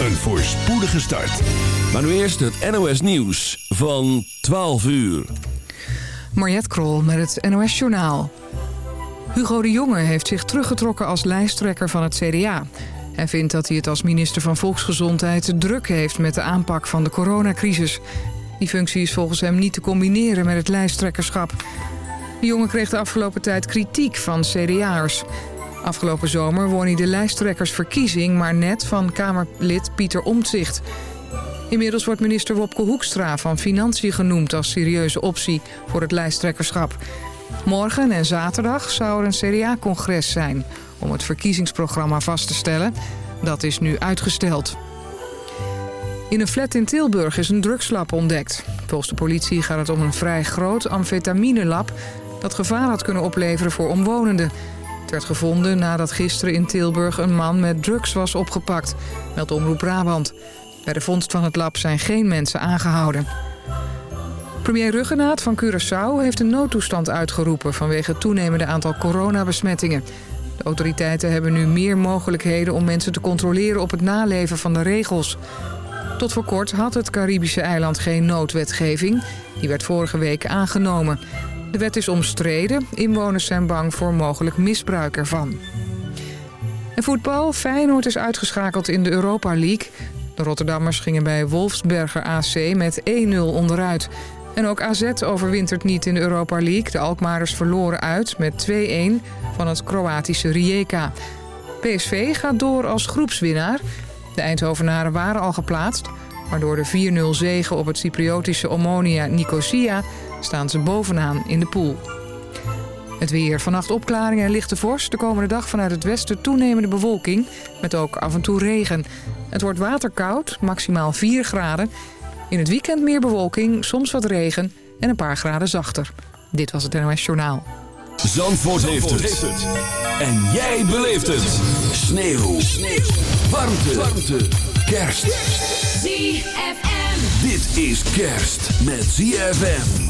Een voorspoedige start. Maar nu eerst het NOS Nieuws van 12 uur. Mariette Krol met het NOS Journaal. Hugo de Jonge heeft zich teruggetrokken als lijsttrekker van het CDA. Hij vindt dat hij het als minister van Volksgezondheid druk heeft... met de aanpak van de coronacrisis. Die functie is volgens hem niet te combineren met het lijsttrekkerschap. De Jonge kreeg de afgelopen tijd kritiek van CDA'ers. Afgelopen zomer won hij de lijsttrekkersverkiezing... maar net van Kamerlid Pieter Omtzigt. Inmiddels wordt minister Wopke Hoekstra van Financiën genoemd... als serieuze optie voor het lijsttrekkerschap. Morgen en zaterdag zou er een CDA-congres zijn... om het verkiezingsprogramma vast te stellen. Dat is nu uitgesteld. In een flat in Tilburg is een drugslab ontdekt. Volgens de politie gaat het om een vrij groot amfetaminelab... dat gevaar had kunnen opleveren voor omwonenden. Het werd gevonden nadat gisteren in Tilburg een man met drugs was opgepakt, meldt Omroep Brabant. Bij de vondst van het lab zijn geen mensen aangehouden. Premier Ruggenaat van Curaçao heeft een noodtoestand uitgeroepen... vanwege het toenemende aantal coronabesmettingen. De autoriteiten hebben nu meer mogelijkheden om mensen te controleren... op het naleven van de regels. Tot voor kort had het Caribische eiland geen noodwetgeving. Die werd vorige week aangenomen. De wet is omstreden. Inwoners zijn bang voor mogelijk misbruik ervan. En voetbal. Feyenoord is uitgeschakeld in de Europa League. De Rotterdammers gingen bij Wolfsberger AC met 1-0 onderuit. En ook AZ overwintert niet in de Europa League. De Alkmaarders verloren uit met 2-1 van het Kroatische Rijeka. PSV gaat door als groepswinnaar. De Eindhovenaren waren al geplaatst... maar door de 4-0 zege op het Cypriotische Omonia Nicosia... staan ze bovenaan in de pool. Het weer. Vannacht opklaringen en lichte vorst. De komende dag vanuit het westen toenemende bewolking... met ook af en toe regen. Het wordt waterkoud, maximaal 4 graden. In het weekend meer bewolking, soms wat regen en een paar graden zachter. Dit was het NOS Journaal. Zandvoort, heeft, het. En jij beleeft het. Sneeuw. Sneeuw. Warmte. Warmte. Kerst. ZFM. Dit is kerst met ZFM.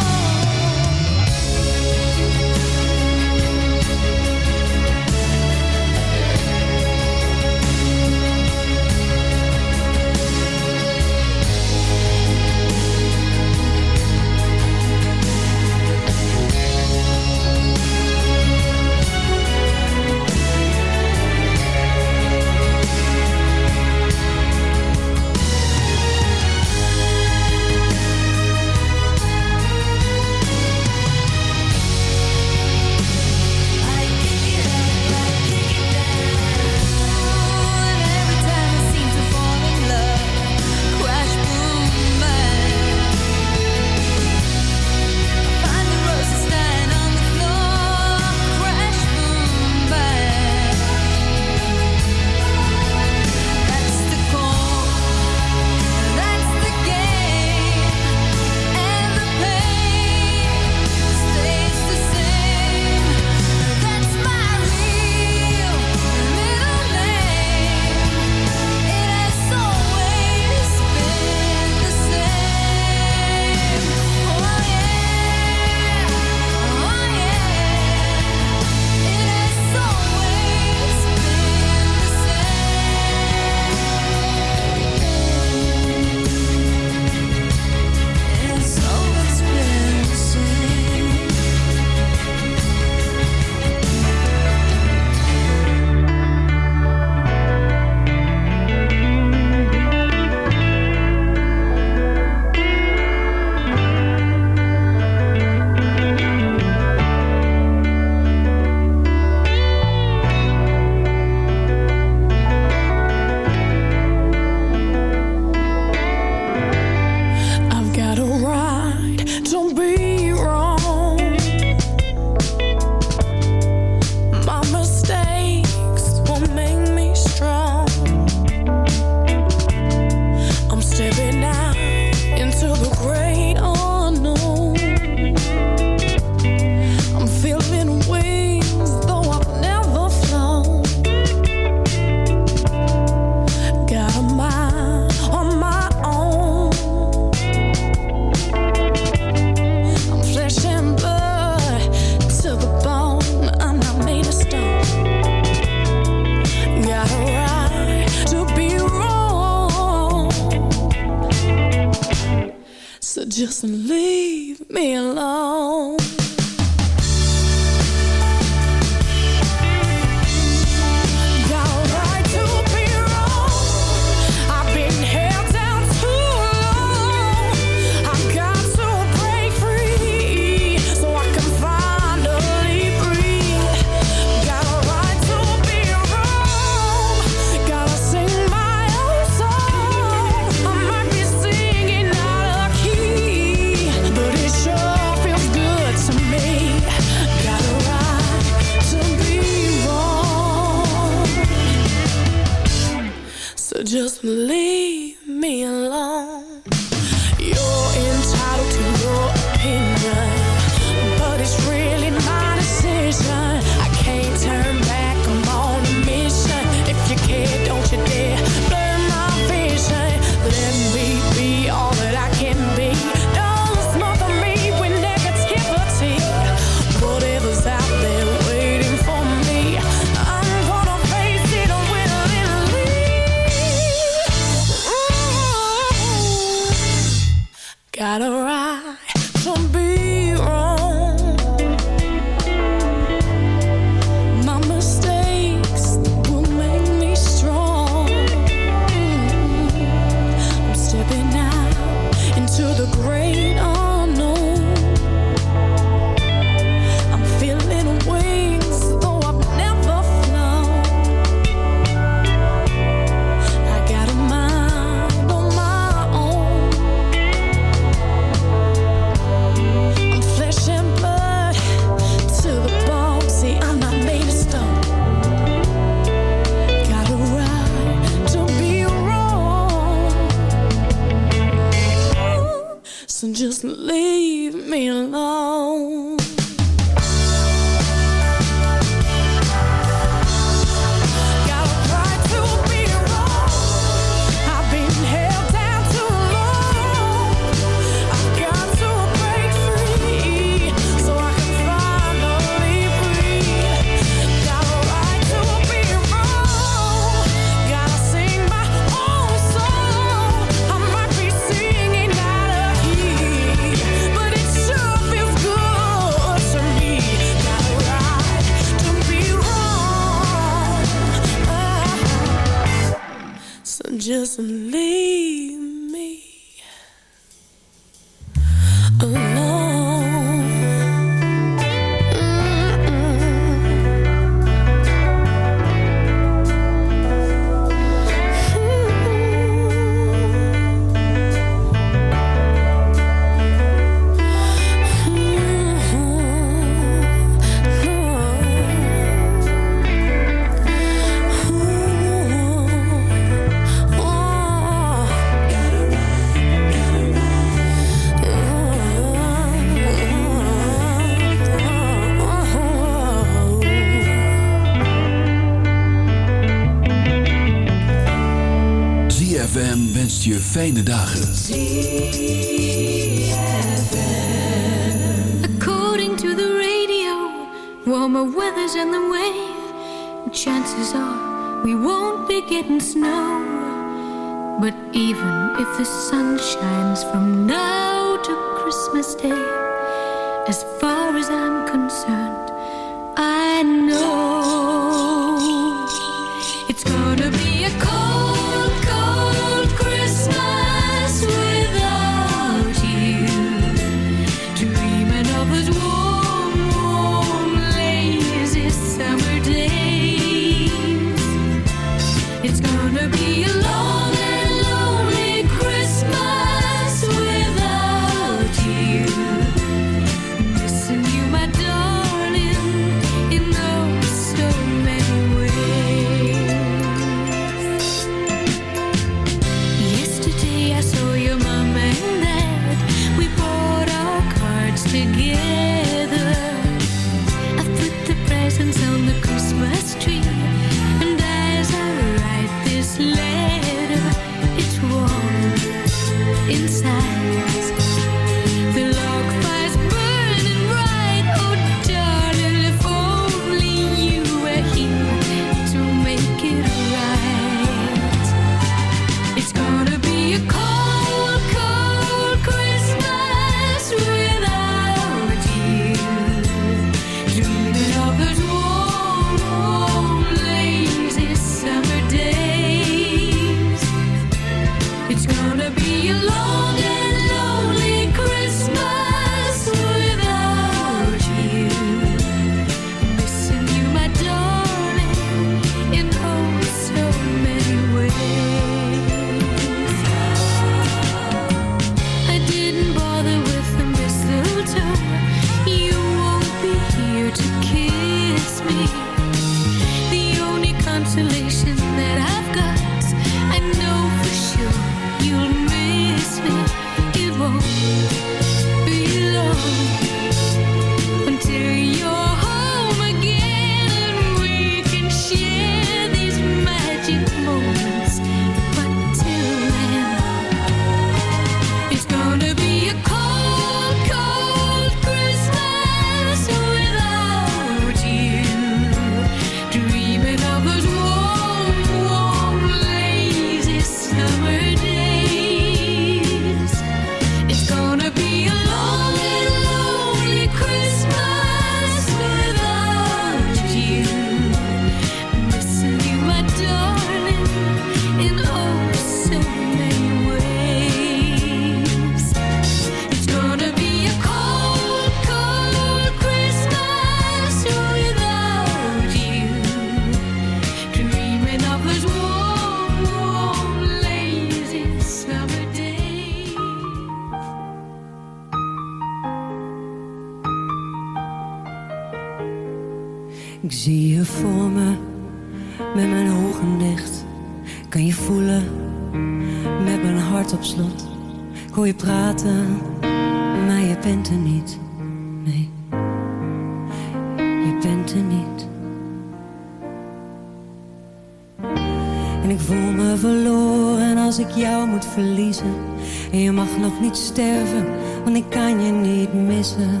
sterven, want ik kan je niet missen.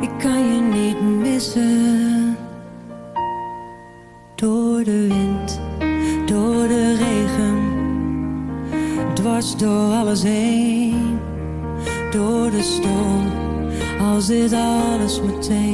Ik kan je niet missen. Door de wind, door de regen, dwars door alles heen. Door de storm, als dit alles meteen.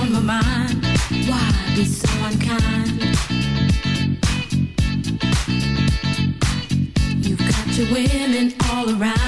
on my mind. Why be so unkind? You've got your women all around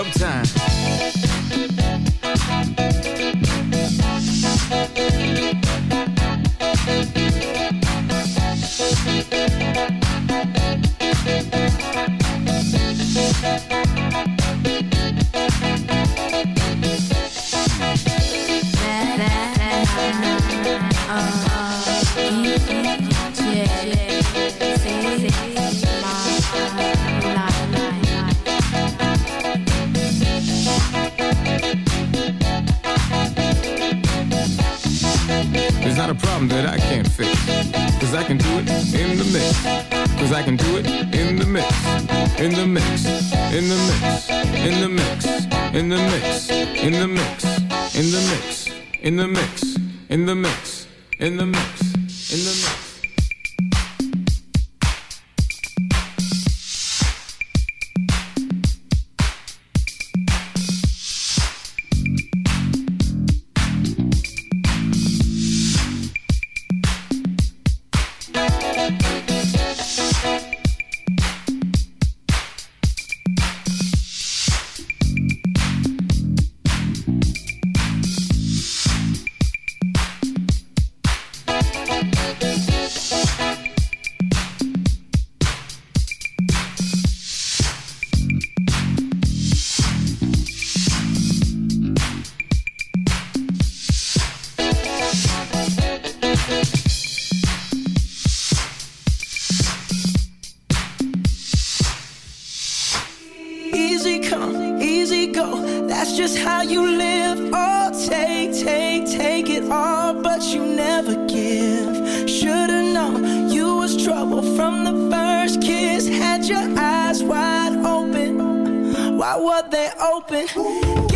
Sometimes. and do it in the mix, in the mix, in the mix, in the mix, in the mix, in the mix, in the mix, in the mix. Easy come, easy go. That's just how you live. Oh, take, take, take it all, but you never give. Should've known you was trouble from the first kiss. Had your eyes wide open. Why were they open?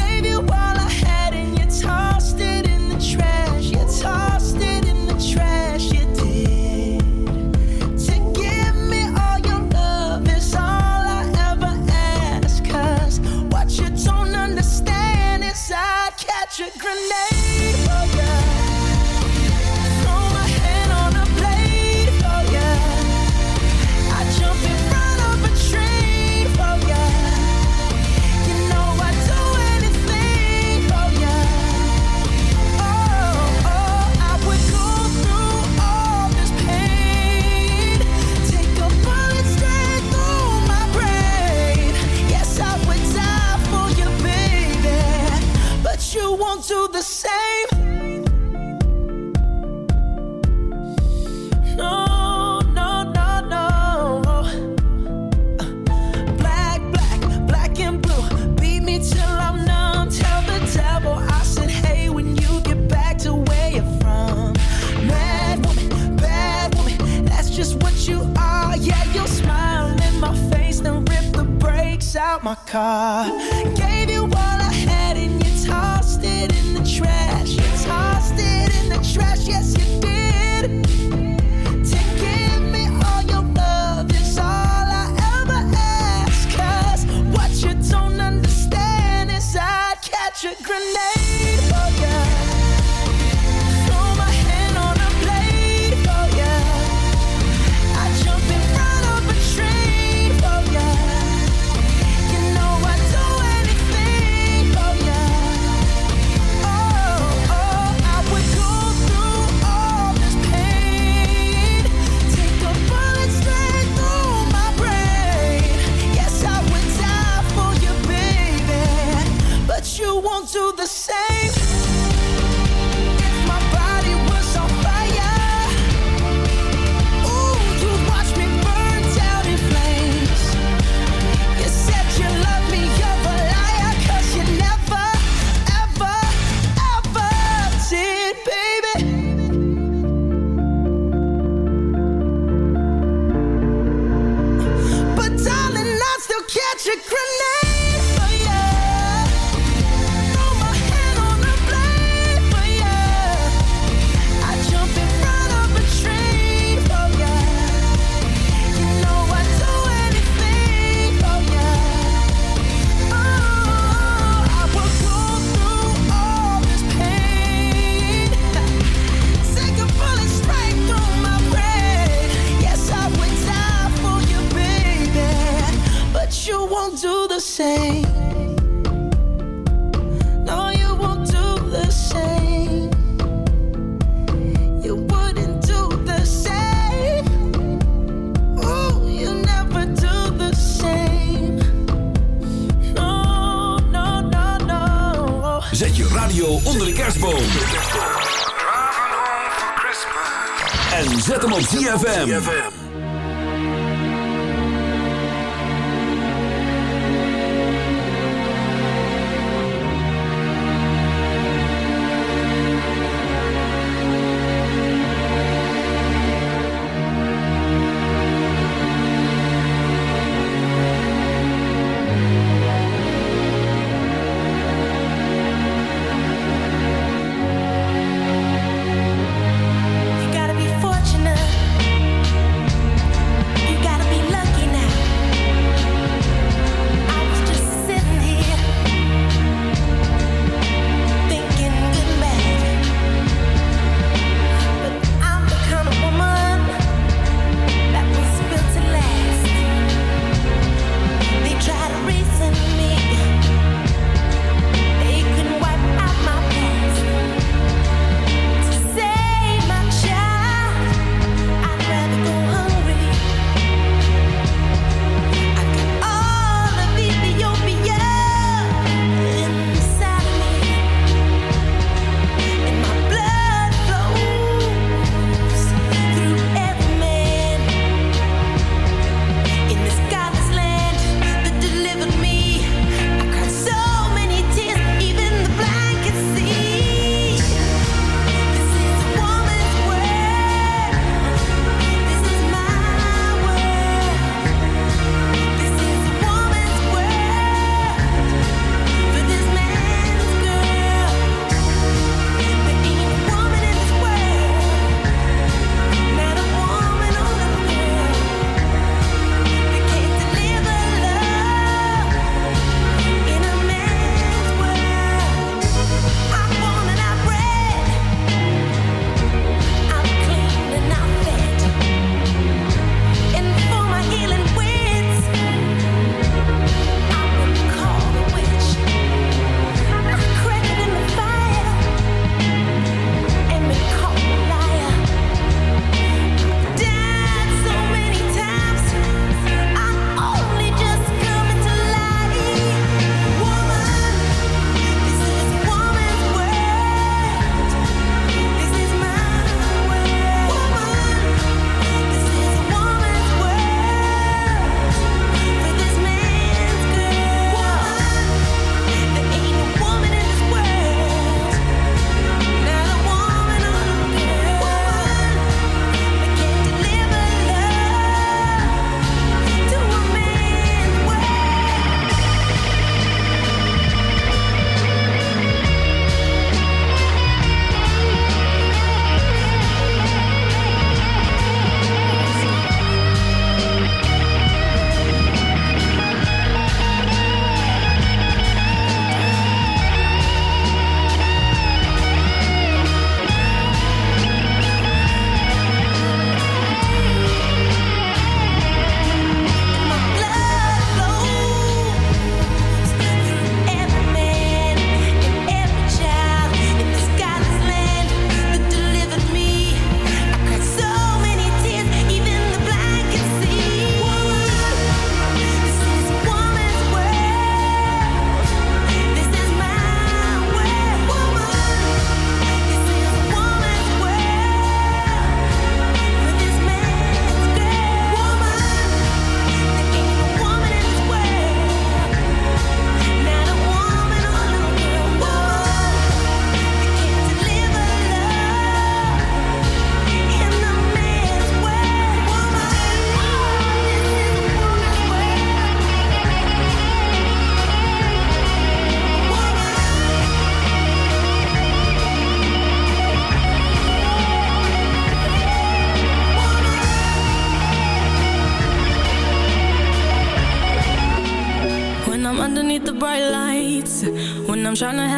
my car.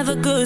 never good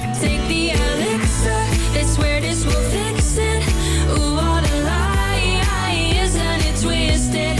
twisted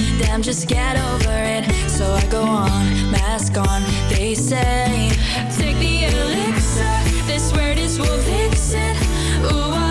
damn, just get over it. So I go on, mask on, they say. Take the elixir, they swear this will fix it. Ooh,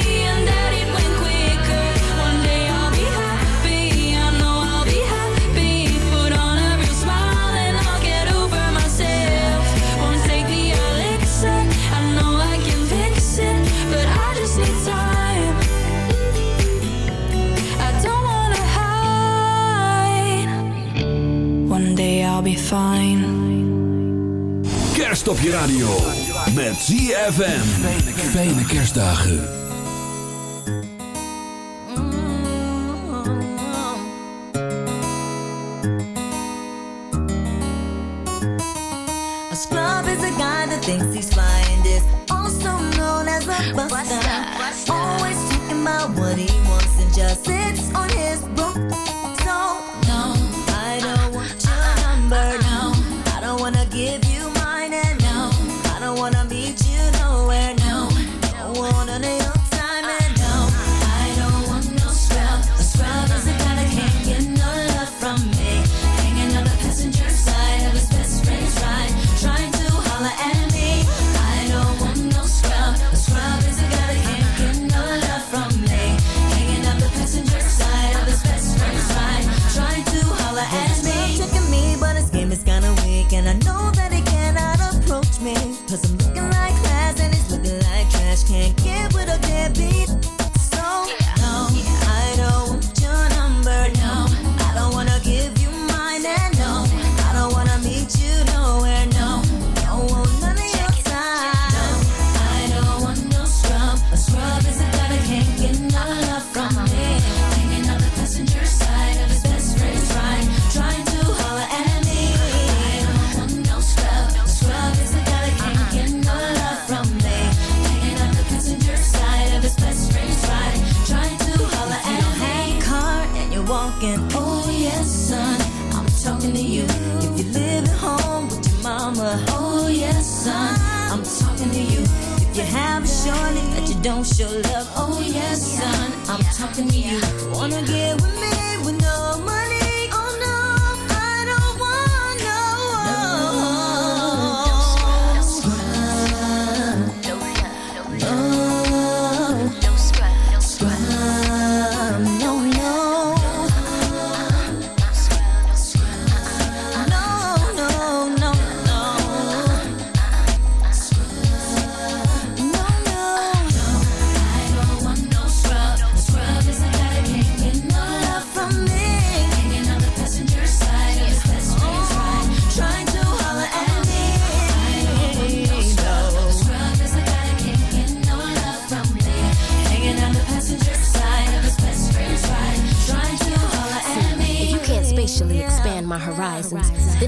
I'll be fine. Kerst op je radio. Met ZFM. Fijne kerstdagen. A scrub is a guy that thinks he's fly and is also known as a buster. Always talking about what he wants and just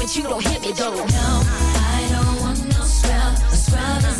but you don't hit me though. No, I don't want no scrub. A scrub is